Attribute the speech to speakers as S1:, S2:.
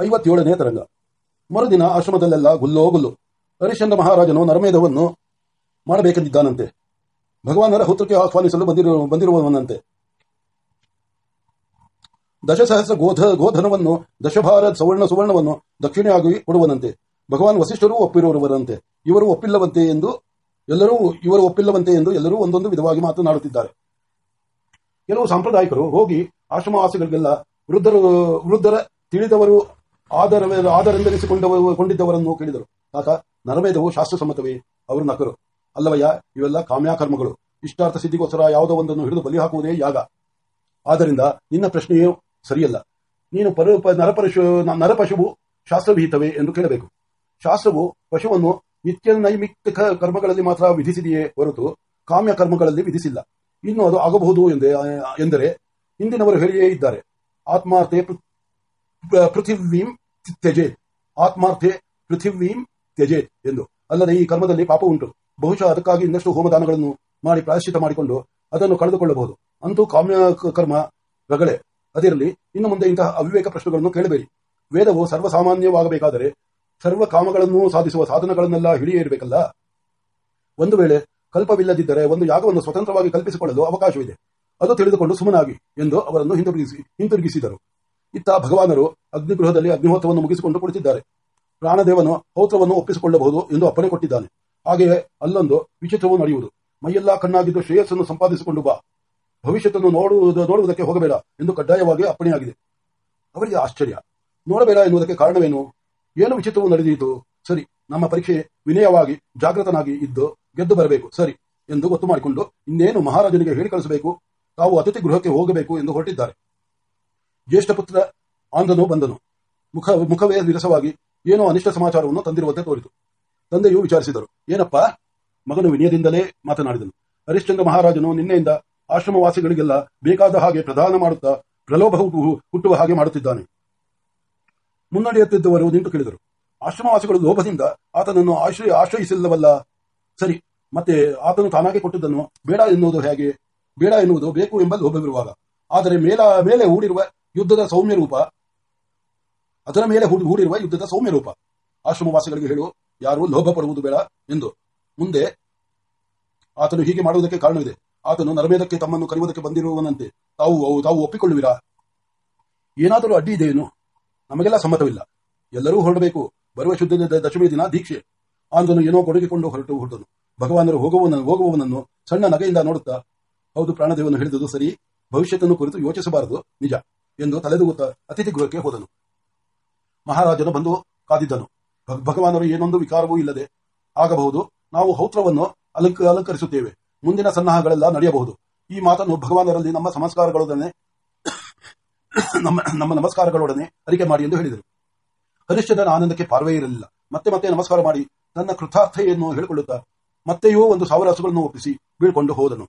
S1: ಐವತ್ತೇಳನೇ ತರಂಗ. ಮರುದಿನ ಆಶ್ರಮದಲ್ಲೆಲ್ಲ ಗುಲ್ಲೋ ಗುಲ್ಲು. ಹರಿಶ್ಚಂದ್ರ ಮಹಾರಾಜನು ನರಮೇಧವನ್ನು ಮಾಡಬೇಕೆಂದಿದ್ದಾನಂತೆ. ಭಗವಾನರ ಹುತ್ರಕ್ಕೆ ಆಹ್ವಾನಿಸಲು ಬಂದಿರುವ ಬಂದಿರುವವನಂತೆ. ದಶಸಹಸ್ರ ಗೋಧ, ಗೋಧನವನ್ನು ದಶಭಾರ ಸುವರ್ಣ ಸುವರ್ಣವನ್ನು ದಕ್ಷಿಣೆಯಾಗಿ ಕೊಡುವನಂತೆ. ಭಗವಾನ್ ವಸಿಷ್ಠರು ಒಪ್ಪಿರುವವರಂತೆ ಇವರು ಒಪ್ಪಿಲ್ಲವಂತೆ ಎಂದು, ಎಲ್ಲರೂ ಇವರು ಒಪ್ಪಿಲ್ಲವಂತೆ ಎಂದು ಎಲ್ಲರೂ ಒಂದೊಂದು ವಿಧವಾಗಿ ಮಾತನಾಡುತ್ತಿದ್ದಾರೆ. ಕೆಲವು ಸಾಂಪ್ರದಾಯಿಕರು ಹೋಗಿ ಆಶ್ರಮವಾಸಿಗಳಿಗೆಲ್ಲ ವೃದ್ಧರು, ವೃದ್ಧರ ತಿಳಿದವರು ಆದರೆಂದೆನಿಸಿಕೊಂಡವರು ಕೊಂಡಿದ್ದವರನ್ನು ಕೇಳಿದರು. ಆತ ನರಮೇಧವು ಶಾಸ್ತ್ರಸಮ್ಮತವೇ ಅವರು ನಕರು. ಅಲ್ಲವಯ್ಯ, ಇವೆಲ್ಲ ಕಾಮ್ಯಾಕರ್ಮಗಳು. ಇಷ್ಟಾರ್ಥ ಸಿದ್ಧಿಗೋಸ್ಕರ ಯಾವುದೋ ಒಂದನ್ನು ಹಿಡಿದು ಬಲಿ ಹಾಕುವುದೇ ಯಾಗ. ಆದ್ದರಿಂದ ನಿನ್ನ ಪ್ರಶ್ನೆಯೂ ಸರಿಯಲ್ಲ. ನೀನು ಪರು ನರಪರಶು ನರಪಶುವು ಶಾಸ್ತ್ರವಿಹಿತವೇ ಎಂದು ಕೇಳಬೇಕು. ಶಾಸ್ತ್ರವು ಪಶುವನ್ನು ನಿತ್ಯ ನೈಮಿತ್ತಿಕ ಕರ್ಮಗಳಲ್ಲಿ ಮಾತ್ರ ವಿಧಿಸಿದೆಯೇ ಹೊರತು ಕಾಮ್ಯ ಕರ್ಮಗಳಲ್ಲಿ ವಿಧಿಸಿಲ್ಲ. ಇನ್ನು ಅದು ಆಗಬಹುದು ಎಂದೇ, ಎಂದರೆ ಹಿಂದಿನವರು ಹೇಳಿಯೇ ಇದ್ದಾರೆ. ಆತ್ಮಾರ್ಥೆ ಪೃಥಿವೀಂ ತ್ಯಜೇತ್ ಆತ್ಮಾರ್ಥೆ ಪೃಥಿವೀಂ ತ್ಯಜೇತ್ ಎಂದು. ಅಲ್ಲದೆ ಈ ಕರ್ಮದಲ್ಲಿ ಪಾಪ ಉಂಟು. ಬಹುಶಃ ಅದಕ್ಕಾಗಿ ಇನ್ನಷ್ಟು ಹೋಮದಾನಗಳನ್ನು ಮಾಡಿ ಪ್ರಾಯಶ್ಚಿತ ಮಾಡಿಕೊಂಡು ಅದನ್ನು ಕಳೆದುಕೊಳ್ಳಬಹುದು. ಅಂತೂ ಕಾಮ್ಯ ಕರ್ಮ ರಗಳೆ. ಅದಿರಲಿ, ಇನ್ನು ಮುಂದೆ ಇಂತಹ ಅವಿವೇಕ ಪ್ರಶ್ನೆಗಳನ್ನು ಕೇಳಬೇಡಿ. ವೇದವು ಸರ್ವಸಾಮಾನ್ಯವಾಗಬೇಕಾದರೆ ಸರ್ವ ಕಾಮಗಳನ್ನು ಸಾಧಿಸುವ ಸಾಧನಗಳನ್ನೆಲ್ಲ ಹಿಡಿಯೇ ಇರಬೇಕಲ್ಲ ಒಂದು ವೇಳೆ ಕಲ್ಪವಿಲ್ಲದಿದ್ದರೆ ಒಂದು ಯಾಗವನ್ನು ಸ್ವತಂತ್ರವಾಗಿ ಕಲ್ಪಿಸಿಕೊಳ್ಳಲು ಅವಕಾಶವಿದೆ. ಅದು ತಿಳಿದುಕೊಂಡು ಸುಮನಾಗಿ ಎಂದು ಅವರನ್ನು ಹಿಂತಿರುಗಿಸಿ ಹಿಂತಿರುಗಿಸಿದರು. ಇತ್ತ ಭಗವಾನರು ಅಗ್ನಿಗೃಹದಲ್ಲಿ ಅಗ್ನಿಹೋತ್ರವನ್ನು ಮುಗಿಸಿಕೊಂಡು ಕುಳಿತಿದ್ದಾರೆ. ಪ್ರಾಣದೇವನು ಹೌತ್ರವನ್ನು ಒಪ್ಪಿಸಿಕೊಳ್ಳಬಹುದು ಎಂದು ಅಪ್ಪಣೆ ಕೊಟ್ಟಿದ್ದಾನೆ. ಹಾಗೆಯೇ ಅಲ್ಲೊಂದು ವಿಚಿತ್ರವು ನಡೆಯುವುದು. ಮೈಯೆಲ್ಲ ಕಣ್ಣಾಗಿದ್ದು ಶ್ರೇಯಸ್ಸನ್ನು ಸಂಪಾದಿಸಿಕೊಂಡು ಬಾ. ಭವಿಷ್ಯತನ್ನು ನೋಡುವುದು ನೋಡುವುದಕ್ಕೆ ಹೋಗಬೇಡ ಎಂದು ಕಡ್ಡಾಯವಾಗಿ ಅಪ್ಪಣೆಯಾಗಿದೆ. ಅವರಿಗೆ ಆಶ್ಚರ್ಯ. ನೋಡಬೇಡ ಎನ್ನುವುದಕ್ಕೆ ಕಾರಣವೇನು? ಏನು ವಿಚಿತ್ರವು ನಡೆದಿತು? ಸರಿ, ನಮ್ಮ ಪರೀಕ್ಷೆ ವಿನಯವಾಗಿ, ಜಾಗೃತನಾಗಿ ಇದ್ದು ಗೆದ್ದು ಬರಬೇಕು. ಸರಿ ಎಂದು ಗೊತ್ತು ಮಾಡಿಕೊಂಡು ಇನ್ನೇನು ಮಹಾರಾಜನಿಗೆ ಹೇಳಿ ಕಳಿಸಬೇಕು? ತಾವು ಅತಿಥಿ ಗೃಹಕ್ಕೆ ಹೋಗಬೇಕು ಎಂದು ಹೊರಟಿದ್ದಾರೆ. ಜ್ಯೇಷ್ಠ ಪುತ್ರ ಆಂದನು ಬಂದನು. ಮುಖ, ಮುಖವೇ ವಿರಸವಾಗಿ ಏನೋ ಅನಿಷ್ಟ ಸಮಾಚಾರವನ್ನು ತಂದಿರುವಂತೆ ತೋರಿತು. ತಂದೆಯು ವಿಚಾರಿಸಿದರು, ಏನಪ್ಪ? ಮಗನು ವಿನಯದಿಂದಲೇ ಮಾತನಾಡಿದನು. ಹರಿಶ್ಚಂದ್ರ ಮಹಾರಾಜನು ನಿನ್ನೆಯಿಂದ ಆಶ್ರಮವಾಸಿಗಳಿಗೆಲ್ಲ ಬೇಕಾದ ಹಾಗೆ ಪ್ರದಾನ ಮಾಡುತ್ತಾ ಪ್ರಲೋಭ ಹುಟ್ಟು- ಹುಟ್ಟುವ ಹಾಗೆ ಮಾಡುತ್ತಿದ್ದಾನೆ. ಮುನ್ನಡೆಯುತ್ತಿದ್ದವರು ನಿಂತು ಕೇಳಿದರು. ಆಶ್ರಮವಾಸಿಗಳು ಲೋಭದಿಂದ ಆತನನ್ನು ಆಶ್ರಯ, ಆಶ್ರಯಿಸಿಲ್ಲವಲ್ಲ? ಸರಿ, ಮತ್ತೆ ಆತನು ತಾನಾಗೆ ಕೊಟ್ಟಿದ್ದನ್ನು ಬೇಡ ಎನ್ನುವುದು ಹೇಗೆ? ಬೇಡ ಎನ್ನುವುದು ಬೇಕು ಎಂಬ ಲೋಭವಿರುವಾಗ. ಆದರೆ ಮೇಲ, ಮೇಲೆ ಹೂಡಿರುವ ಯುದ್ಧದ ಸೌಮ್ಯ ರೂಪ. ಅದರ ಮೇಲೆ ಹೂಡಿ- ಹೂಡಿರುವ ಯುದ್ಧದ ಸೌಮ್ಯ ರೂಪ. ಆಶ್ರಮವಾಸಿಗಳಿಗೆ ಹೇಳು, ಯಾರು ಲೋಭ ಪಡುವುದು ಬೇಡ ಎಂದು. ಮುಂದೆ, ಆತನು ಹೀಗೆ ಮಾಡುವುದಕ್ಕೆ ಕಾರಣವಿದೆ. ಆತನು ನರಮೇಧಕ್ಕೆ ತಮ್ಮನ್ನು ಕರೆಯುವುದಕ್ಕೆ ಬಂದಿರುವನಂತೆ ತಾವು ತಾವು ಒಪ್ಪಿಕೊಳ್ಳುವಿರಾ? ಏನಾದರೂ ಅಡ್ಡಿ ಇದೆಯೇನು? ನಮಗೆಲ್ಲ ಸಮ್ಮತವಿಲ್ಲ. ಎಲ್ಲರೂ ಹೊರಡಬೇಕು. ಬರುವ ಶುದ್ಧ ದಶಮಿ ದಿನ ದೀಕ್ಷೆ. ಆತನು ಏನೋ ಕೊಡುಗೆಕೊಂಡು ಹೊರಟು ಹೊರಟನು. ಭಗವಾನರು ಹೋಗುವವನ, ಹೋಗುವವನನ್ನು ಸಣ್ಣ ನಗೆಯಿಂದ ನೋಡುತ್ತಾ, ಹೌದು ಪ್ರಾಣದೇವನು ಹಿಡಿದುದು ಸರಿ. ಭವಿಷ್ಯತನ್ನು ಕುರಿತು ಯೋಚಿಸಬಾರದು. ನಿಜ. ಎಂದು ತಲೆದೂಗುತ್ತಾ ಅತಿಥಿ ಗೃಹಕ್ಕೆ ಹೋದನು. ಮಹಾರಾಜನು ಬಂದು ಕಾದಿದ್ದನು. ಭಗ್- ಭಗವಾನರು ಏನೊಂದು ವಿಕಾರವೂ ಇಲ್ಲದೆ ಆಗಬಹುದು. ನಾವು ಹೌತ್ರವನ್ನು ಅಲಂಕ, ಅಲಂಕರಿಸುತ್ತೇವೆ. ಮುಂದಿನ ಸನ್ನಾಹಗಳೆಲ್ಲ ನಡೆಯಬಹುದು. ಈ ಮಾತನ್ನು ಭಗವಾನರಲ್ಲಿ ನಮ್ಮ ಸಂಸ್ಕಾರಗಳೊಡನೆ ನಮ್ಮ ನಮ್ಮ ನಮಸ್ಕಾರಗಳೊಡನೆ ಅರಿಕೆ ಮಾಡಿ ಎಂದು ಹೇಳಿದರು. ಹರಿಶ್ಚಂದ್ರನ ಆನಂದಕ್ಕೆ ಪಾರ್ವೇ ಇರಲಿಲ್ಲ. ಮತ್ತೆ ಮತ್ತೆ ನಮಸ್ಕಾರ ಮಾಡಿ ತನ್ನ ಕೃತಾರ್ಥೆಯನ್ನು ಹೇಳಿಕೊಳ್ಳುತ್ತಾ ಮತ್ತೆಯೂ ಒಂದು ಸಾವಿರ ಹಸುಗಳನ್ನು ಒಪ್ಪಿಸಿ ಬೀಳ್ಕೊಂಡು ಹೋದನು.